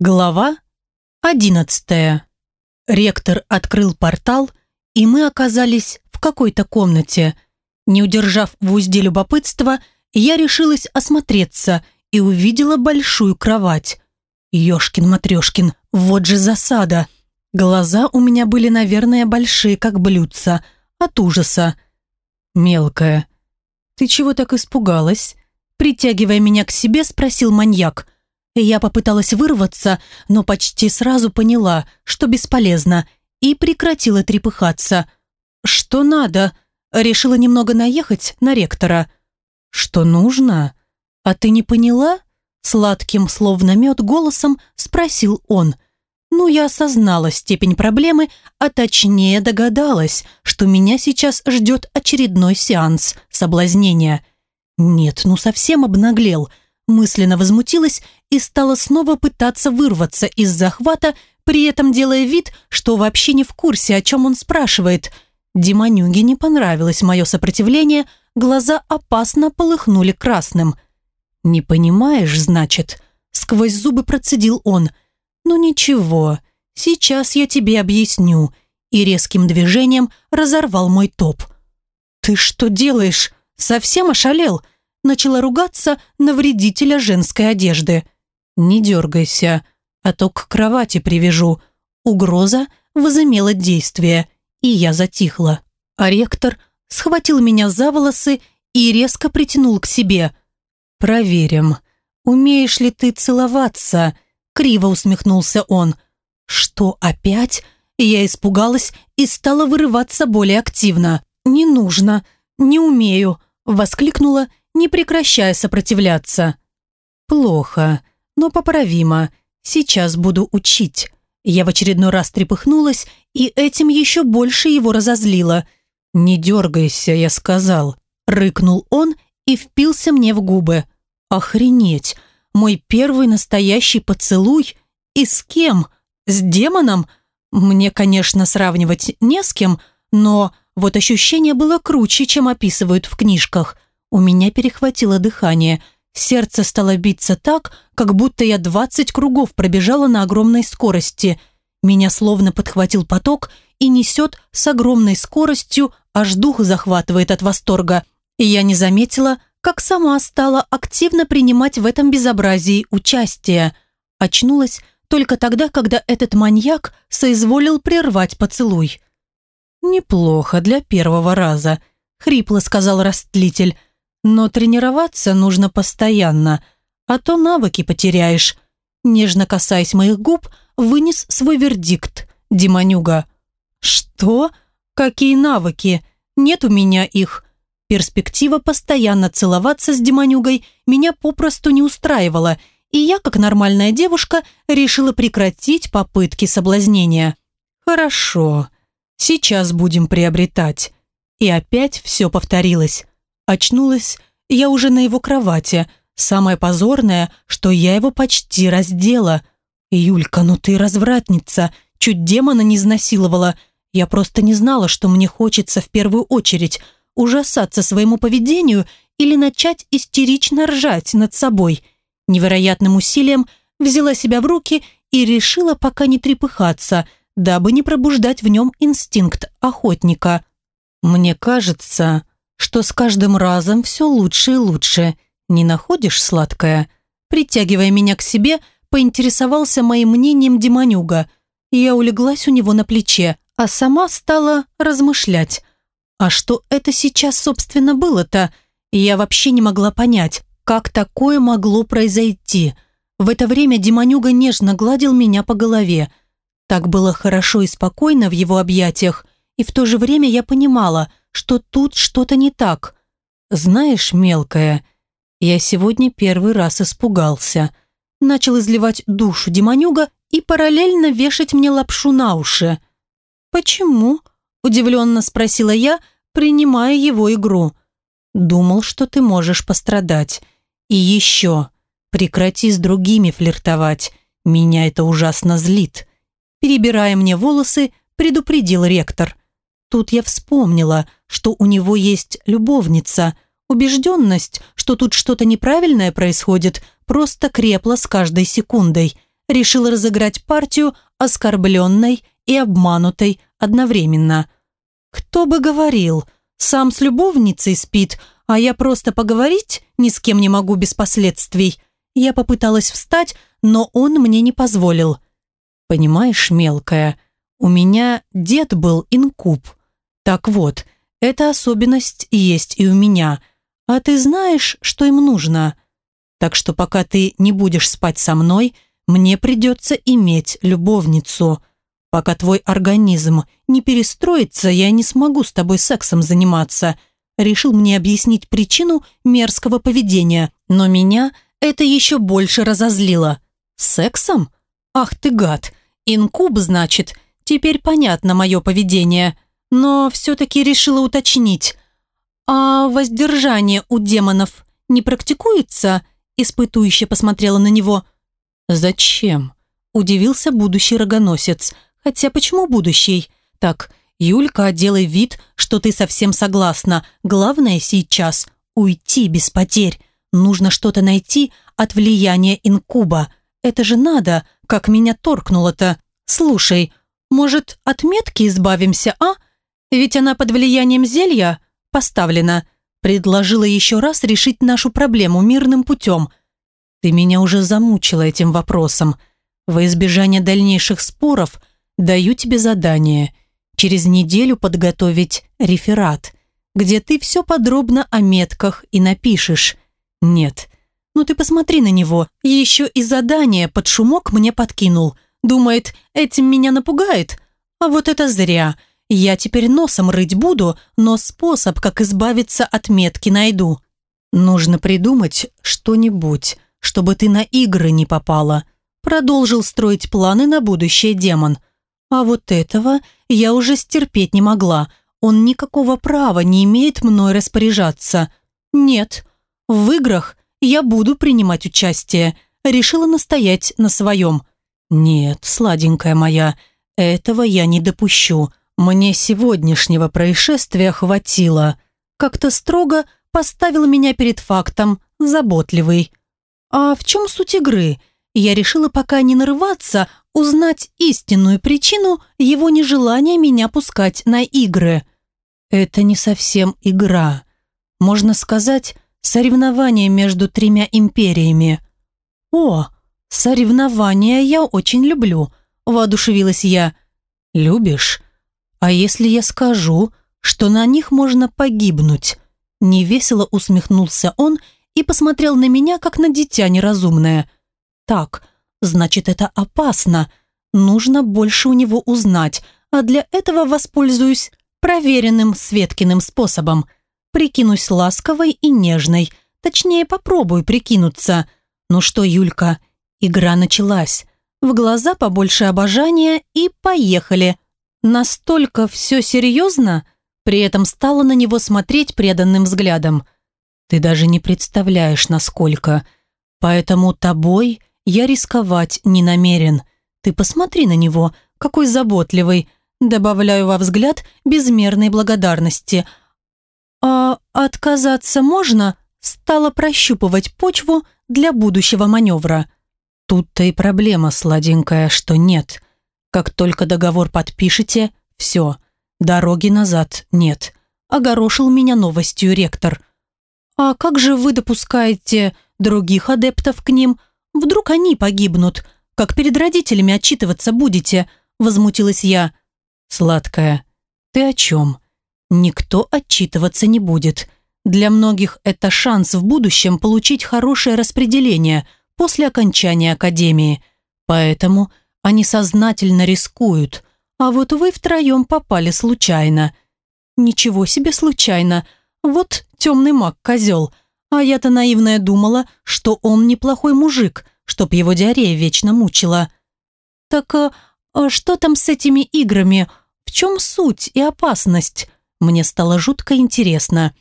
Глава одиннадцатая. Ректор открыл портал, и мы оказались в какой-то комнате. Не удержав в узде любопытства, я решилась осмотреться и увидела большую кровать. Ёшкин-матрёшкин, вот же засада. Глаза у меня были, наверное, большие, как блюдца, от ужаса. «Мелкая, ты чего так испугалась?» Притягивая меня к себе, спросил маньяк – я попыталась вырваться, но почти сразу поняла, что бесполезно, и прекратила трепыхаться. «Что надо?» Решила немного наехать на ректора. «Что нужно? А ты не поняла?» Сладким, словно мед, голосом спросил он. Ну, я осознала степень проблемы, а точнее догадалась, что меня сейчас ждет очередной сеанс соблазнения. Нет, ну совсем обнаглел – мысленно возмутилась и стала снова пытаться вырваться из захвата, при этом делая вид, что вообще не в курсе, о чем он спрашивает. Демонюге не понравилось мое сопротивление, глаза опасно полыхнули красным. «Не понимаешь, значит?» Сквозь зубы процедил он. «Ну ничего, сейчас я тебе объясню», и резким движением разорвал мой топ. «Ты что делаешь? Совсем ошалел?» начала ругаться на вредителя женской одежды. «Не дергайся, а то к кровати привяжу». Угроза возымела действие, и я затихла. А ректор схватил меня за волосы и резко притянул к себе. «Проверим, умеешь ли ты целоваться?» Криво усмехнулся он. «Что, опять?» Я испугалась и стала вырываться более активно. «Не нужно, не умею», воскликнула не прекращая сопротивляться. «Плохо, но поправимо. Сейчас буду учить». Я в очередной раз трепыхнулась, и этим еще больше его разозлила. «Не дергайся», я сказал. Рыкнул он и впился мне в губы. «Охренеть! Мой первый настоящий поцелуй? И с кем? С демоном? Мне, конечно, сравнивать не с кем, но вот ощущение было круче, чем описывают в книжках. У меня перехватило дыхание. Сердце стало биться так, как будто я двадцать кругов пробежала на огромной скорости. Меня словно подхватил поток и несет с огромной скоростью, аж дух захватывает от восторга. И я не заметила, как сама стала активно принимать в этом безобразии участие. Очнулась только тогда, когда этот маньяк соизволил прервать поцелуй. «Неплохо для первого раза», — хрипло сказал растлитель, но тренироваться нужно постоянно, а то навыки потеряешь. Нежно касаясь моих губ, вынес свой вердикт, демонюга. Что? Какие навыки? Нет у меня их. Перспектива постоянно целоваться с демонюгой меня попросту не устраивала, и я, как нормальная девушка, решила прекратить попытки соблазнения. Хорошо, сейчас будем приобретать. И опять все повторилось. Очнулась я уже на его кровати. Самое позорное, что я его почти раздела. «Юлька, ну ты развратница, чуть демона не изнасиловала. Я просто не знала, что мне хочется в первую очередь ужасаться своему поведению или начать истерично ржать над собой. Невероятным усилием взяла себя в руки и решила пока не трепыхаться, дабы не пробуждать в нем инстинкт охотника. Мне кажется, что с каждым разом все лучше и лучше. Не находишь, сладкая? Притягивая меня к себе, поинтересовался моим мнением Демонюга. Я улеглась у него на плече, а сама стала размышлять. А что это сейчас, собственно, было-то? Я вообще не могла понять, как такое могло произойти. В это время Демонюга нежно гладил меня по голове. Так было хорошо и спокойно в его объятиях, и в то же время я понимала, что тут что-то не так. Знаешь, мелкая, я сегодня первый раз испугался. Начал изливать душу демонюга и параллельно вешать мне лапшу на уши. «Почему?» – удивленно спросила я, принимая его игру. «Думал, что ты можешь пострадать. И еще, прекрати с другими флиртовать. Меня это ужасно злит». Перебирая мне волосы, предупредил ректор. Тут я вспомнила, что у него есть любовница. Убежденность, что тут что-то неправильное происходит, просто крепла с каждой секундой. решил разыграть партию оскорбленной и обманутой одновременно. Кто бы говорил, сам с любовницей спит, а я просто поговорить ни с кем не могу без последствий. Я попыталась встать, но он мне не позволил. Понимаешь, мелкая, у меня дед был инкуб. Так вот, эта особенность есть и у меня. А ты знаешь, что им нужно? Так что пока ты не будешь спать со мной, мне придется иметь любовницу. Пока твой организм не перестроится, я не смогу с тобой сексом заниматься. Решил мне объяснить причину мерзкого поведения, но меня это еще больше разозлило. Сексом? Ах ты гад! Инкуб, значит. Теперь понятно мое поведение. Но все-таки решила уточнить. А воздержание у демонов не практикуется? Испытующе посмотрела на него. Зачем? Удивился будущий рогоносец. Хотя почему будущий? Так, Юлька, делай вид, что ты совсем согласна. Главное сейчас уйти без потерь. Нужно что-то найти от влияния инкуба. Это же надо, как меня торкнуло-то. Слушай, может, от метки избавимся, а? Ведь она под влиянием зелья поставлена. Предложила еще раз решить нашу проблему мирным путем. Ты меня уже замучила этим вопросом. Во избежание дальнейших споров даю тебе задание. Через неделю подготовить реферат, где ты все подробно о метках и напишешь. Нет, ну ты посмотри на него. Еще и задание под шумок мне подкинул. Думает, этим меня напугает. А вот это зря. Я теперь носом рыть буду, но способ, как избавиться от метки, найду. Нужно придумать что-нибудь, чтобы ты на игры не попала. Продолжил строить планы на будущее демон. А вот этого я уже стерпеть не могла. Он никакого права не имеет мной распоряжаться. Нет, в играх я буду принимать участие. Решила настоять на своем. Нет, сладенькая моя, этого я не допущу. Мне сегодняшнего происшествия хватило. Как-то строго поставил меня перед фактом, заботливый. А в чем суть игры? Я решила пока не нарываться, узнать истинную причину его нежелания меня пускать на игры. Это не совсем игра. Можно сказать, Соревнование между тремя империями. О, соревнования я очень люблю, воодушевилась я. Любишь? А если я скажу, что на них можно погибнуть? Невесело усмехнулся он и посмотрел на меня, как на дитя неразумное. Так, значит, это опасно. Нужно больше у него узнать, а для этого воспользуюсь проверенным Светкиным способом – Прикинусь ласковой и нежной. Точнее, попробую прикинуться. Ну что, Юлька, игра началась. В глаза побольше обожания и поехали. Настолько все серьезно, при этом стала на него смотреть преданным взглядом. Ты даже не представляешь, насколько. Поэтому тобой я рисковать не намерен. Ты посмотри на него, какой заботливый. Добавляю во взгляд безмерной благодарности – «А отказаться можно?» Стала прощупывать почву для будущего маневра. Тут-то и проблема, сладенькая, что нет. Как только договор подпишете, все, дороги назад нет. Огорошил меня новостью ректор. «А как же вы допускаете других адептов к ним? Вдруг они погибнут? Как перед родителями отчитываться будете?» Возмутилась я. «Сладкая, ты о чем?» Никто отчитываться не будет. Для многих это шанс в будущем получить хорошее распределение после окончания академии. Поэтому они сознательно рискуют. А вот вы втроем попали случайно. Ничего себе случайно. Вот темный маг-козел. А я-то наивная думала, что он неплохой мужик, чтоб его диарея вечно мучила. Так а, а что там с этими играми? В чем суть и опасность? Мне стало жутко интересно.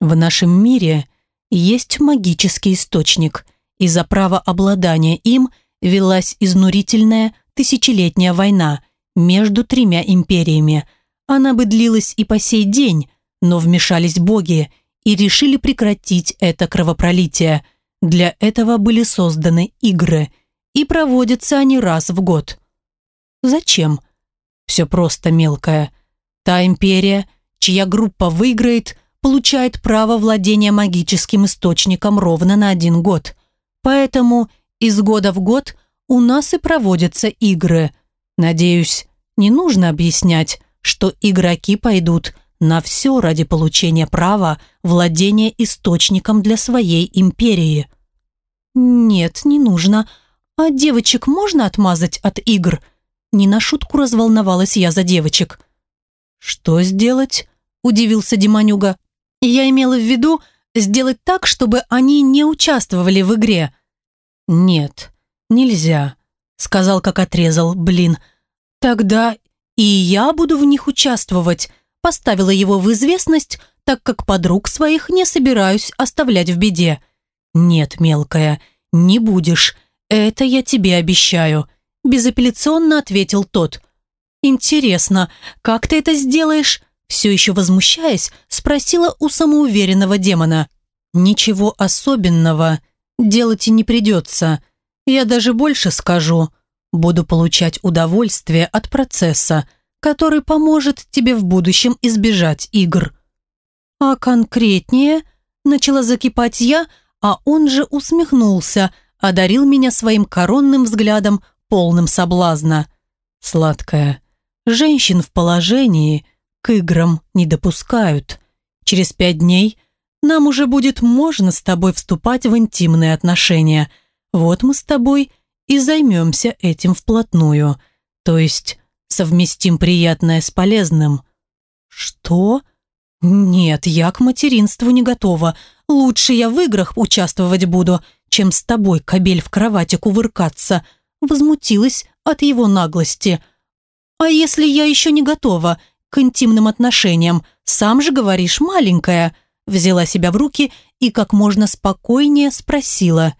В нашем мире есть магический источник, и за право обладания им велась изнурительная тысячелетняя война между тремя империями. Она бы длилась и по сей день, но вмешались боги и решили прекратить это кровопролитие. Для этого были созданы игры. и проводятся они раз в год. Зачем? Все просто мелкое. Та империя, чья группа выиграет, получает право владения магическим источником ровно на один год. Поэтому из года в год у нас и проводятся игры. Надеюсь, не нужно объяснять, что игроки пойдут на все ради получения права владения источником для своей империи. Нет, не нужно. А девочек можно отмазать от игр? Не на шутку разволновалась я за девочек. Что сделать? Удивился Диманюга. Я имела в виду сделать так, чтобы они не участвовали в игре. Нет, нельзя, сказал, как отрезал, блин. Тогда и я буду в них участвовать, поставила его в известность, так как подруг своих не собираюсь оставлять в беде. Нет, мелкая, не будешь, это я тебе обещаю, безапелляционно ответил тот. Интересно, как ты это сделаешь? Все еще возмущаясь, спросила у самоуверенного демона. Ничего особенного делать и не придется. Я даже больше скажу буду получать удовольствие от процесса, который поможет тебе в будущем избежать игр. А конкретнее, начала закипать я, а он же усмехнулся, одарил меня своим коронным взглядом, полным соблазна. Сладкая. Женщин в положении к играм не допускают. Через пять дней нам уже будет можно с тобой вступать в интимные отношения. Вот мы с тобой и займемся этим вплотную. То есть совместим приятное с полезным. Что? Нет, я к материнству не готова. Лучше я в играх участвовать буду, чем с тобой, кобель, в кровати кувыркаться. Возмутилась от его наглости. А если я еще не готова к интимным отношениям? Сам же говоришь, маленькая. Взяла себя в руки и как можно спокойнее спросила.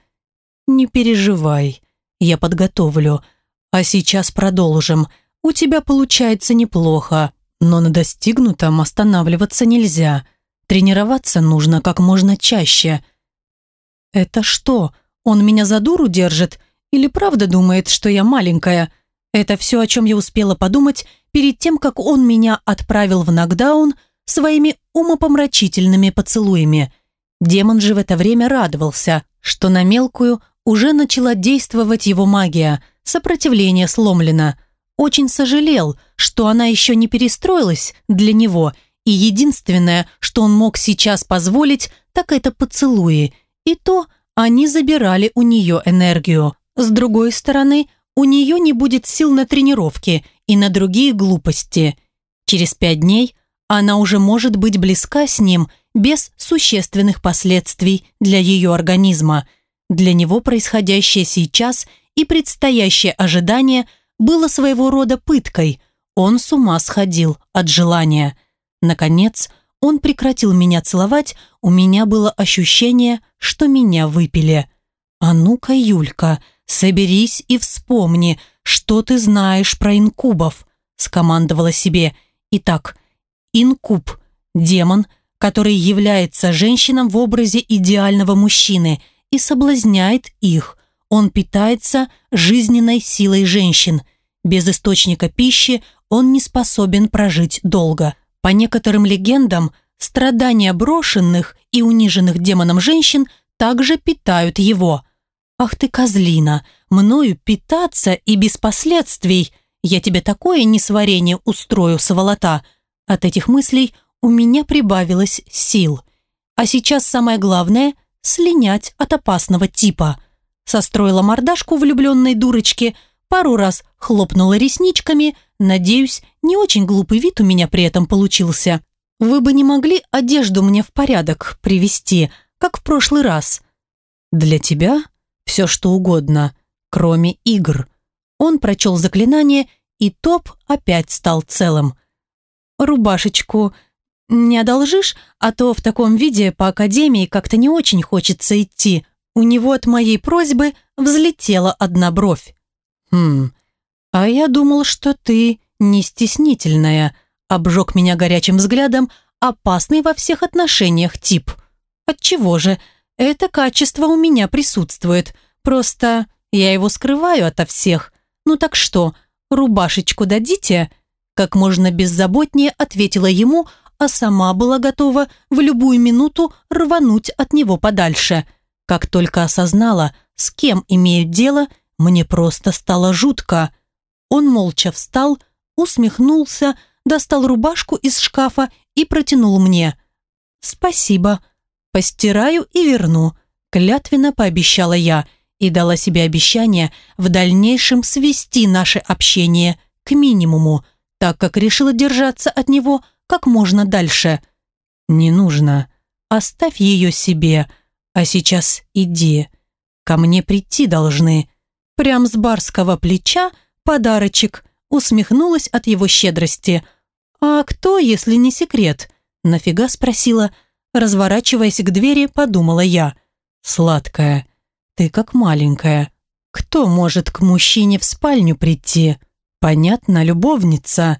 «Не переживай, я подготовлю. А сейчас продолжим. У тебя получается неплохо, но на достигнутом останавливаться нельзя. Тренироваться нужно как можно чаще. Это что, он меня за дуру держит? Или правда думает, что я маленькая? Это все, о чем я успела подумать перед тем, как он меня отправил в нокдаун своими умопомрачительными поцелуями. Демон же в это время радовался, что на мелкую уже начала действовать его магия, сопротивление сломлено. Очень сожалел, что она еще не перестроилась для него, и единственное, что он мог сейчас позволить, так это поцелуи. И то они забирали у нее энергию. С другой стороны, у нее не будет сил на тренировки и на другие глупости. Через пять дней она уже может быть близка с ним без существенных последствий для ее организма – для него происходящее сейчас и предстоящее ожидание было своего рода пыткой. Он с ума сходил от желания. Наконец, он прекратил меня целовать, у меня было ощущение, что меня выпили. «А ну-ка, Юлька, соберись и вспомни, что ты знаешь про инкубов», скомандовала себе. Итак, инкуб – демон, который является женщином в образе идеального мужчины – и соблазняет их. Он питается жизненной силой женщин. Без источника пищи он не способен прожить долго. По некоторым легендам, страдания брошенных и униженных демоном женщин также питают его. «Ах ты, козлина, мною питаться и без последствий. Я тебе такое несварение устрою, сволота». От этих мыслей у меня прибавилось сил. А сейчас самое главное – слинять от опасного типа. Состроила мордашку влюбленной дурочки, пару раз хлопнула ресничками, надеюсь, не очень глупый вид у меня при этом получился. Вы бы не могли одежду мне в порядок привести, как в прошлый раз. Для тебя все что угодно, кроме игр. Он прочел заклинание, и топ опять стал целым. Рубашечку «Не одолжишь? А то в таком виде по академии как-то не очень хочется идти. У него от моей просьбы взлетела одна бровь». «Хм, а я думал, что ты не стеснительная», обжег меня горячим взглядом опасный во всех отношениях тип. «Отчего же? Это качество у меня присутствует. Просто Я его скрываю ото всех. Ну так что, рубашечку дадите?» Как можно беззаботнее ответила ему, а сама была готова в любую минуту рвануть от него подальше. Как только осознала, с кем имеют дело, мне просто стало жутко. Он молча встал, усмехнулся, достал рубашку из шкафа и протянул мне. «Спасибо. Постираю и верну», – клятвенно пообещала я и дала себе обещание в дальнейшем свести наше общение к минимуму, так как решила держаться от него как можно дальше. «Не нужно. Оставь ее себе, а сейчас иди. Ко мне прийти должны». Прям с барского плеча подарочек усмехнулась от его щедрости. «А кто, если не секрет?» Нафига спросила. Разворачиваясь к двери, подумала я. «Сладкая, ты как маленькая. Кто может к мужчине в спальню прийти? Понятно, любовница».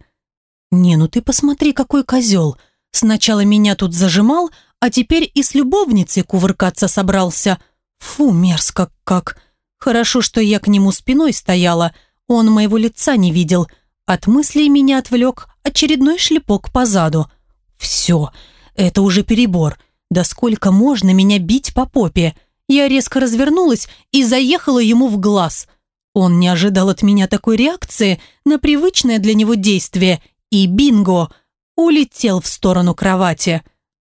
«Не, ну ты посмотри, какой козел. Сначала меня тут зажимал, а теперь и с любовницей кувыркаться собрался. Фу, мерзко как. Хорошо, что я к нему спиной стояла, он моего лица не видел. От мыслей меня отвлек очередной шлепок по заду. Все, это уже перебор. Да сколько можно меня бить по попе? Я резко развернулась и заехала ему в глаз. Он не ожидал от меня такой реакции на привычное для него действие и бинго, улетел в сторону кровати.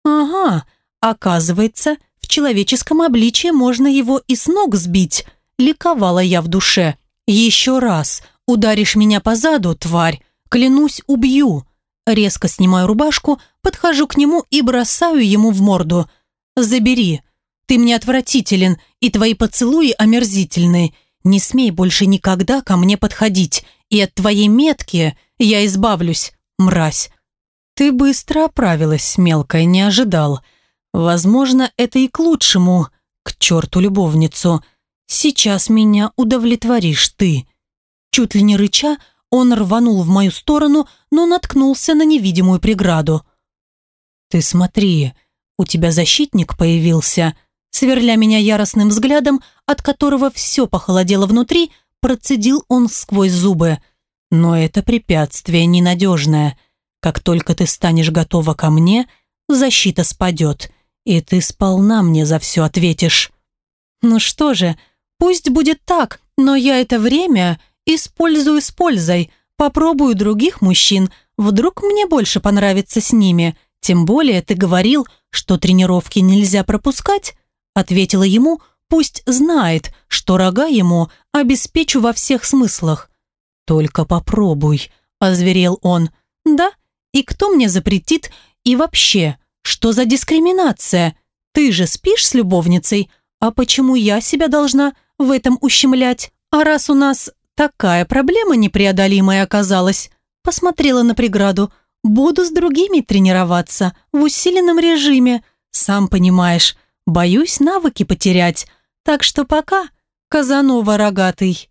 Ага, оказывается, в человеческом обличье можно его и с ног сбить. Ликовала я в душе. «Еще раз ударишь меня по заду, тварь, клянусь, убью». Резко снимаю рубашку, подхожу к нему и бросаю ему в морду. «Забери. Ты мне отвратителен, и твои поцелуи омерзительны. Не смей больше никогда ко мне подходить, и от твоей метки я избавлюсь, мразь». «Ты быстро оправилась, мелкая, не ожидал. Возможно, это и к лучшему. К черту любовницу. Сейчас меня удовлетворишь ты». Чуть ли не рыча, он рванул в мою сторону, но наткнулся на невидимую преграду. «Ты смотри, у тебя защитник появился», сверля меня яростным взглядом, от которого все похолодело внутри, процедил он сквозь зубы. «Но это препятствие ненадежное. Как только ты станешь готова ко мне, защита спадет, и ты сполна мне за все ответишь». «Ну что же, Пусть будет так, но я это время использую с пользой. Попробую других мужчин, вдруг мне больше понравится с ними. Тем более ты говорил, что тренировки нельзя пропускать. Ответила ему, пусть знает, что рога ему обеспечу во всех смыслах. Только попробуй, озверел он. Да? И кто мне запретит? И вообще, что за дискриминация? Ты же спишь с любовницей, а почему я себя должна в этом ущемлять. А раз у нас такая проблема непреодолимая оказалась, посмотрела на преграду, буду с другими тренироваться в усиленном режиме. Сам понимаешь, боюсь навыки потерять. Так что пока, Казанова рогатый.